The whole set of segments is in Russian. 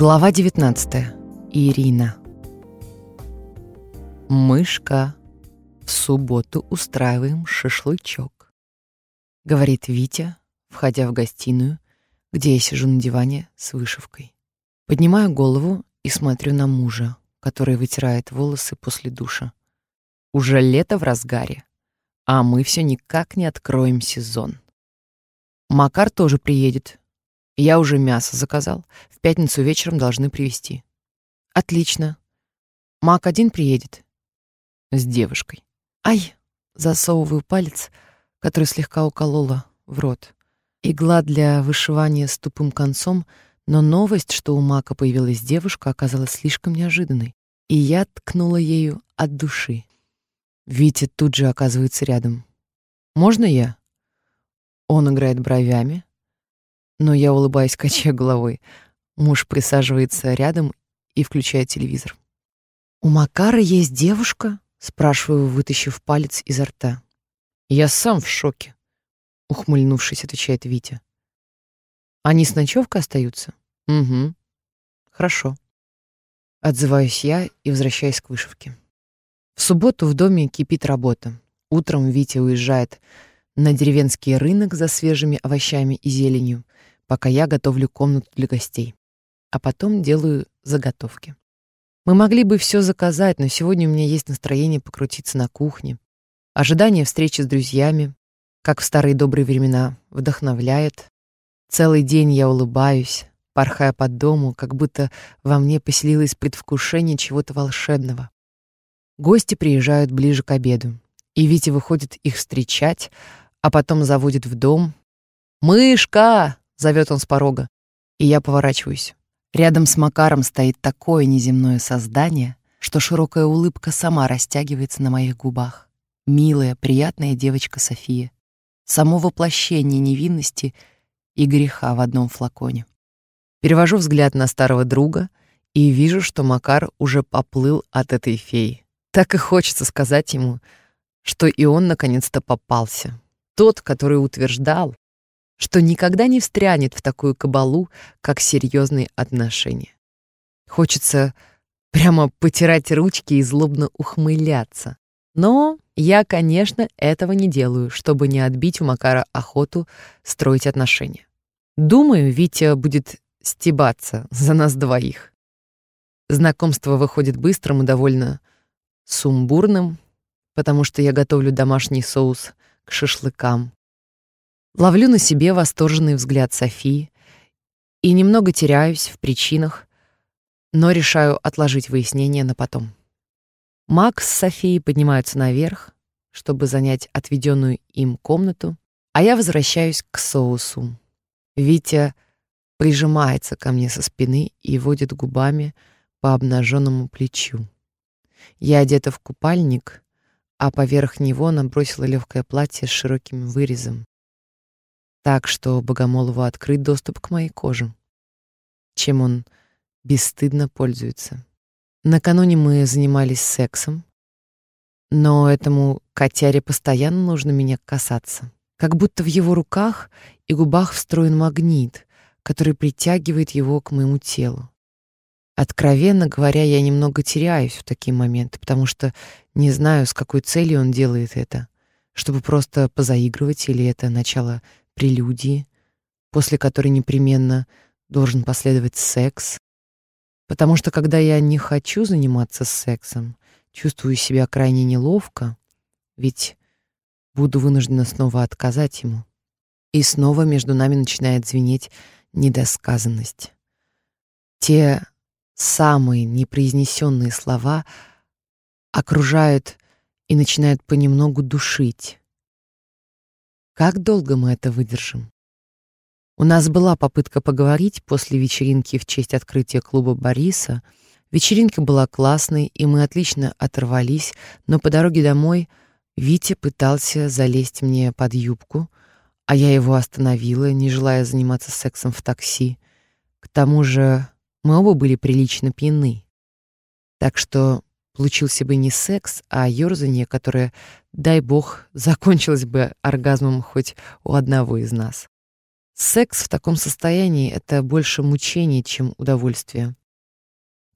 Глава 19. Ирина. Мышка. В субботу устраиваем шашлычок. Говорит Витя, входя в гостиную, где я сижу на диване с вышивкой. Поднимаю голову и смотрю на мужа, который вытирает волосы после душа. Уже лето в разгаре, а мы все никак не откроем сезон. Макар тоже приедет. Я уже мясо заказал. В пятницу вечером должны привезти. Отлично. Мак один приедет. С девушкой. Ай, засовываю палец, который слегка уколола в рот. Игла для вышивания с тупым концом, но новость, что у Мака появилась девушка, оказалась слишком неожиданной, и я ткнула ею от души. Витя тут же оказывается рядом. «Можно я?» Он играет бровями, но я улыбаюсь, качая головой. Муж присаживается рядом и включает телевизор. «У Макара есть девушка?» — спрашиваю, вытащив палец изо рта. «Я сам в шоке», — ухмыльнувшись, отвечает Витя. «Они с ночевкой остаются?» «Угу. Хорошо». Отзываюсь я и возвращаюсь к вышивке. В субботу в доме кипит работа. Утром Витя уезжает на деревенский рынок за свежими овощами и зеленью, пока я готовлю комнату для гостей. А потом делаю заготовки. Мы могли бы все заказать, но сегодня у меня есть настроение покрутиться на кухне. Ожидание встречи с друзьями, как в старые добрые времена, вдохновляет. Целый день я улыбаюсь, порхая по дому, как будто во мне поселилось предвкушение чего-то волшебного. Гости приезжают ближе к обеду, и Витя выходит их встречать, а потом заводит в дом. «Мышка!» — зовет он с порога, и я поворачиваюсь. Рядом с Макаром стоит такое неземное создание, что широкая улыбка сама растягивается на моих губах. Милая, приятная девочка София. Само воплощение невинности и греха в одном флаконе. Перевожу взгляд на старого друга и вижу, что Макар уже поплыл от этой феи. Так и хочется сказать ему, что и он наконец-то попался. Тот, который утверждал, что никогда не встрянет в такую кабалу, как серьезные отношения. Хочется прямо потирать ручки и злобно ухмыляться. Но я, конечно, этого не делаю, чтобы не отбить у Макара охоту строить отношения. Думаю, Витя будет стебаться за нас двоих. Знакомство выходит быстрым и довольно сумбурным, потому что я готовлю домашний соус к шашлыкам. Ловлю на себе восторженный взгляд Софии и немного теряюсь в причинах, но решаю отложить выяснение на потом. Макс с Софией поднимаются наверх, чтобы занять отведенную им комнату, а я возвращаюсь к соусу. Витя прижимается ко мне со спины и водит губами по обнаженному плечу. Я одета в купальник, а поверх него набросила легкое платье с широким вырезом, так что Богомолову открыть доступ к моей коже, чем он бесстыдно пользуется. Накануне мы занимались сексом, но этому котяре постоянно нужно меня касаться. Как будто в его руках и губах встроен магнит, который притягивает его к моему телу. Откровенно говоря, я немного теряюсь в такие моменты, потому что не знаю, с какой целью он делает это. Чтобы просто позаигрывать или это начало прелюдии, после которой непременно должен последовать секс. Потому что когда я не хочу заниматься сексом, чувствую себя крайне неловко, ведь буду вынуждена снова отказать ему. И снова между нами начинает звенеть недосказанность. Те самые непроизнесенные слова окружают и начинают понемногу душить. Как долго мы это выдержим? У нас была попытка поговорить после вечеринки в честь открытия клуба Бориса. Вечеринка была классной, и мы отлично оторвались, но по дороге домой Витя пытался залезть мне под юбку, а я его остановила, не желая заниматься сексом в такси. К тому же мы оба были прилично пьяны. Так что получился бы не секс, а ёрзание, которое, дай бог, закончилось бы оргазмом хоть у одного из нас. Секс в таком состоянии — это больше мучение, чем удовольствие.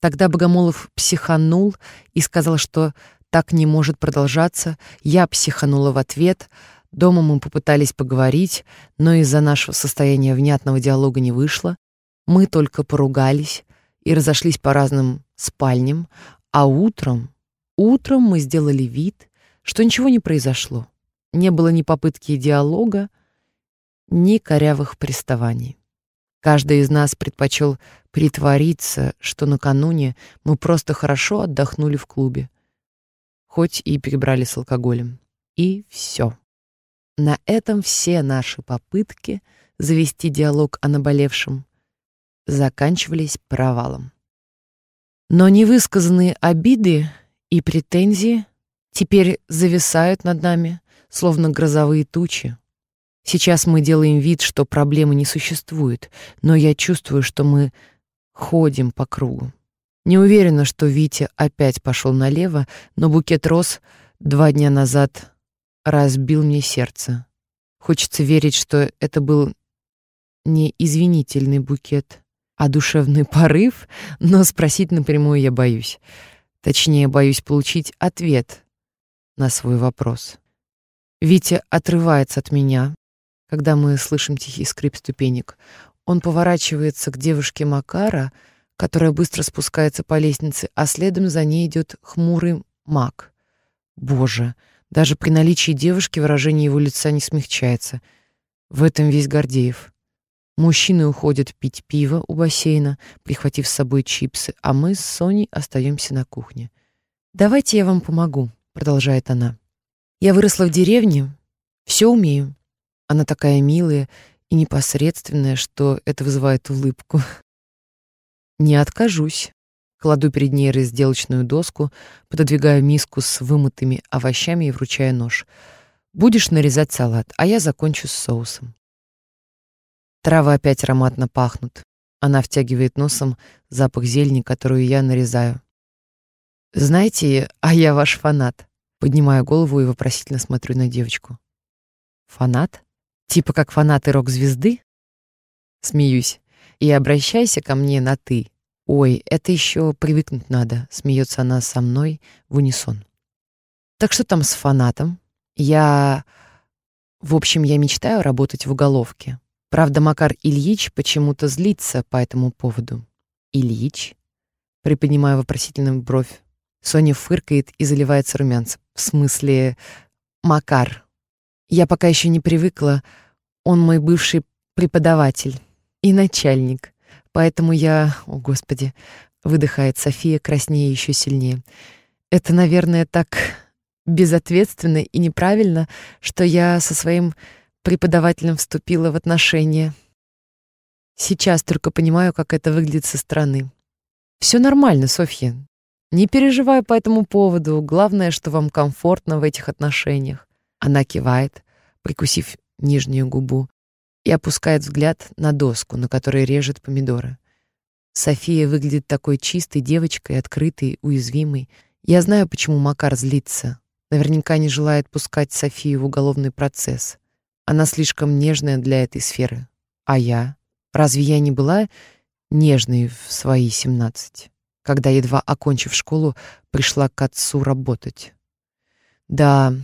Тогда Богомолов психанул и сказал, что так не может продолжаться. Я психанула в ответ. Дома мы попытались поговорить, но из-за нашего состояния внятного диалога не вышло. Мы только поругались и разошлись по разным спальням, а утром, утром мы сделали вид, что ничего не произошло. Не было ни попытки диалога, ни корявых приставаний. Каждый из нас предпочел притвориться, что накануне мы просто хорошо отдохнули в клубе, хоть и перебрали с алкоголем. И все. На этом все наши попытки завести диалог о наболевшем заканчивались провалом. Но невысказанные обиды и претензии теперь зависают над нами, словно грозовые тучи. Сейчас мы делаем вид, что проблемы не существует, но я чувствую, что мы ходим по кругу. Не уверена, что Витя опять пошел налево, но букет роз два дня назад разбил мне сердце. Хочется верить, что это был не извинительный букет, а душевный порыв, но спросить напрямую я боюсь. Точнее, боюсь получить ответ на свой вопрос. Витя отрывается от меня, когда мы слышим тихий скрип ступенек. Он поворачивается к девушке Макара, которая быстро спускается по лестнице, а следом за ней идет хмурый маг. Боже, даже при наличии девушки выражение его лица не смягчается. В этом весь Гордеев. Мужчины уходят пить пиво у бассейна, прихватив с собой чипсы, а мы с Соней остаемся на кухне. «Давайте я вам помогу», — продолжает она. Я выросла в деревне, все умею. Она такая милая и непосредственная, что это вызывает улыбку. Не откажусь. Кладу перед ней разделочную доску, пододвигаю миску с вымытыми овощами и вручаю нож. Будешь нарезать салат, а я закончу с соусом. Травы опять ароматно пахнут. Она втягивает носом запах зелени, которую я нарезаю. Знаете, а я ваш фанат. Поднимаю голову и вопросительно смотрю на девочку. Фанат? Типа как фанаты рок-звезды? Смеюсь. И обращайся ко мне на «ты». Ой, это еще привыкнуть надо, смеется она со мной в унисон. Так что там с фанатом? Я... В общем, я мечтаю работать в уголовке. Правда, Макар Ильич почему-то злится по этому поводу. Ильич? Приподнимаю вопросительную бровь. Соня фыркает и заливается румянцем. В смысле, Макар. Я пока еще не привыкла. Он мой бывший преподаватель и начальник. Поэтому я... О, Господи. Выдыхает София, краснее еще сильнее. Это, наверное, так безответственно и неправильно, что я со своим преподавателем вступила в отношения. Сейчас только понимаю, как это выглядит со стороны. Все нормально, Софья. Не переживай по этому поводу. Главное, что вам комфортно в этих отношениях. Она кивает, прикусив нижнюю губу, и опускает взгляд на доску, на которой режет помидоры. София выглядит такой чистой девочкой, открытой, уязвимой. Я знаю, почему Макар злится. Наверняка не желает пускать Софию в уголовный процесс. Она слишком нежная для этой сферы. А я? Разве я не была нежной в свои семнадцать? когда, едва окончив школу, пришла к отцу работать. Да,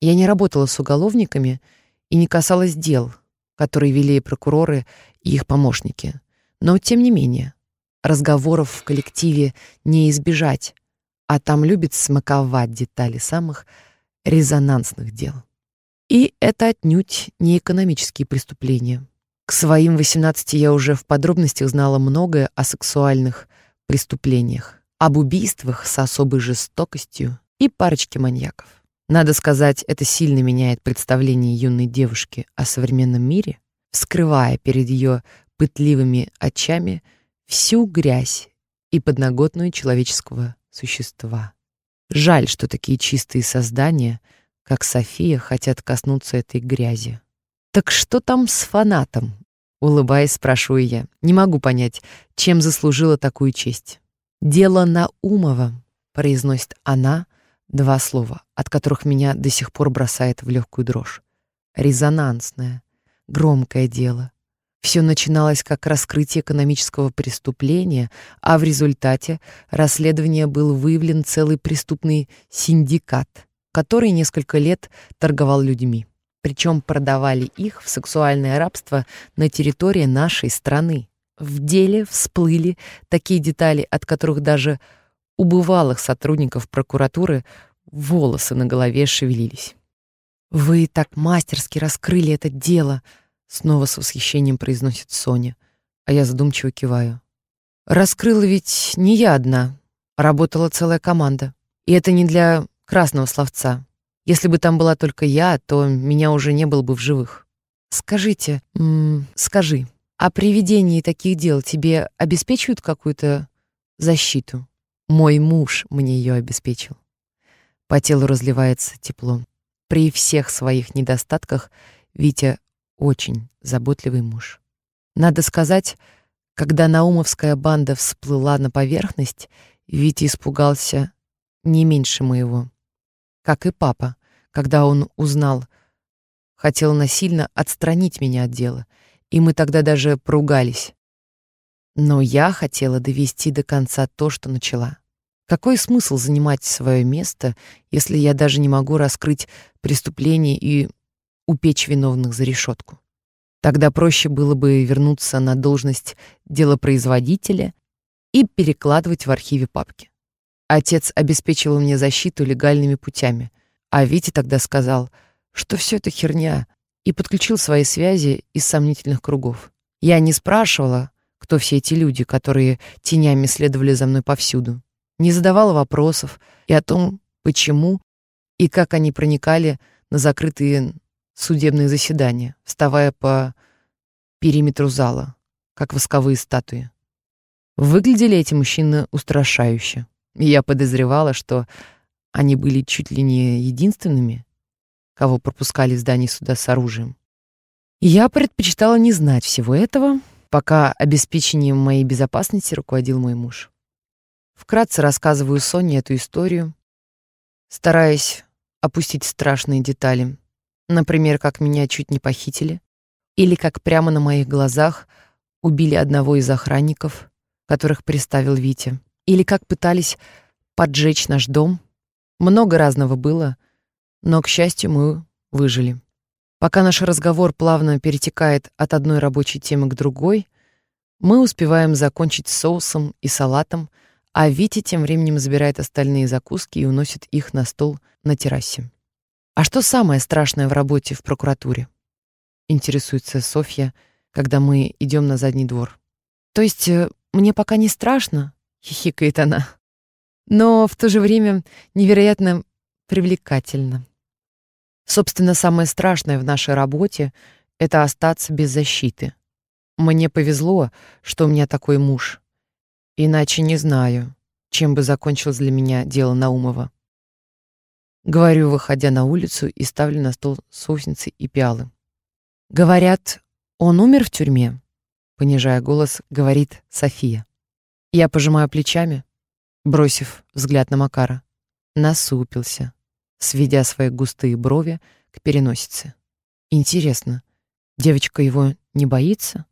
я не работала с уголовниками и не касалась дел, которые вели прокуроры и их помощники. Но, тем не менее, разговоров в коллективе не избежать, а там любят смаковать детали самых резонансных дел. И это отнюдь не экономические преступления. К своим 18 я уже в подробностях знала многое о сексуальных преступлениях, об убийствах с особой жестокостью и парочке маньяков. Надо сказать, это сильно меняет представление юной девушки о современном мире, вскрывая перед ее пытливыми очами всю грязь и подноготную человеческого существа. Жаль, что такие чистые создания, как София, хотят коснуться этой грязи. Так что там с фанатом? Улыбаясь, спрашиваю я. Не могу понять, чем заслужила такую честь. «Дело Наумова», — произносит она два слова, от которых меня до сих пор бросает в легкую дрожь. Резонансное, громкое дело. Все начиналось как раскрытие экономического преступления, а в результате расследования был выявлен целый преступный синдикат, который несколько лет торговал людьми. Причем продавали их в сексуальное рабство на территории нашей страны. В деле всплыли такие детали, от которых даже у бывалых сотрудников прокуратуры волосы на голове шевелились. «Вы так мастерски раскрыли это дело», Снова с восхищением произносит Соня, а я задумчиво киваю. Раскрыла ведь не я одна, работала целая команда. И это не для красного словца. Если бы там была только я, то меня уже не было бы в живых. Скажите, скажи, а при ведении таких дел тебе обеспечивают какую-то защиту? Мой муж мне ее обеспечил. По телу разливается тепло. При всех своих недостатках Витя очень заботливый муж. Надо сказать, когда Наумовская банда всплыла на поверхность, Витя испугался не меньше моего. Как и папа, когда он узнал, хотел насильно отстранить меня от дела, и мы тогда даже поругались. Но я хотела довести до конца то, что начала. Какой смысл занимать свое место, если я даже не могу раскрыть преступление и упечь виновных за решетку. Тогда проще было бы вернуться на должность делопроизводителя и перекладывать в архиве папки. Отец обеспечивал мне защиту легальными путями, а Витя тогда сказал, что все это херня, и подключил свои связи из сомнительных кругов. Я не спрашивала, кто все эти люди, которые тенями следовали за мной повсюду. Не задавала вопросов и о том, почему и как они проникали на закрытые судебные заседания, вставая по периметру зала, как восковые статуи. Выглядели эти мужчины устрашающе. И я подозревала, что они были чуть ли не единственными, кого пропускали в здание суда с оружием. я предпочитала не знать всего этого, пока обеспечением моей безопасности руководил мой муж. Вкратце рассказываю Соне эту историю, стараясь опустить страшные детали, Например, как меня чуть не похитили, или как прямо на моих глазах убили одного из охранников, которых приставил Витя, или как пытались поджечь наш дом. Много разного было, но, к счастью, мы выжили. Пока наш разговор плавно перетекает от одной рабочей темы к другой, мы успеваем закончить соусом и салатом, а Витя тем временем забирает остальные закуски и уносит их на стол на террасе. А что самое страшное в работе в прокуратуре? Интересуется Софья, когда мы идем на задний двор. То есть э, мне пока не страшно, хихикает она. Но в то же время невероятно привлекательно. Собственно, самое страшное в нашей работе — это остаться без защиты. Мне повезло, что у меня такой муж. Иначе не знаю, чем бы закончилось для меня дело Наумова. Говорю, выходя на улицу и ставлю на стол соусницы и пиалы. Говорят, он умер в тюрьме, понижая голос, говорит София. Я пожимаю плечами, бросив взгляд на Макара. Насупился, сведя свои густые брови к переносице. Интересно, девочка его не боится?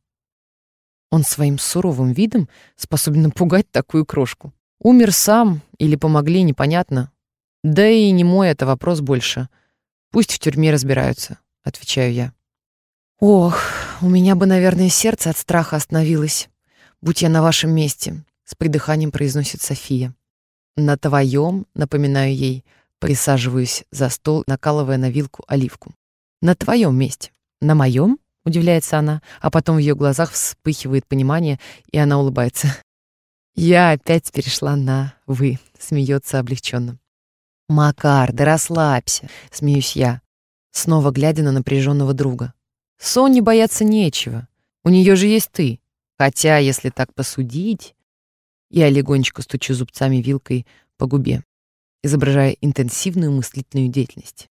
Он своим суровым видом способен напугать такую крошку. Умер сам или помогли, непонятно, да и не мой это вопрос больше. Пусть в тюрьме разбираются, отвечаю я. Ох, у меня бы, наверное, сердце от страха остановилось, будь я на вашем месте, с придыханием произносит София. На твоем, напоминаю ей, присаживаюсь за стол, накалывая на вилку оливку. На твоем месте. На моем? удивляется она, а потом в ее глазах вспыхивает понимание, и она улыбается. Я опять перешла на «вы», смеется облегченно. «Макар, да расслабься», — смеюсь я, снова глядя на напряженного друга. «Соне бояться нечего. У нее же есть ты. Хотя, если так посудить...» Я легонечко стучу зубцами вилкой по губе, изображая интенсивную мыслительную деятельность.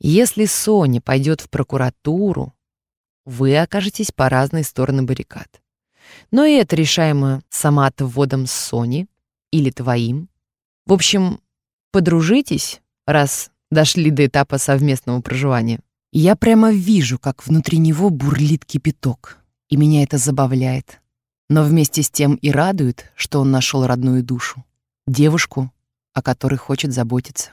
«Если Соня пойдет в прокуратуру, вы окажетесь по разные стороны баррикад. Но и это решаемо самоотводом с Сони или твоим. В общем, Подружитесь, раз дошли до этапа совместного проживания. Я прямо вижу, как внутри него бурлит кипяток. И меня это забавляет. Но вместе с тем и радует, что он нашел родную душу. Девушку, о которой хочет заботиться.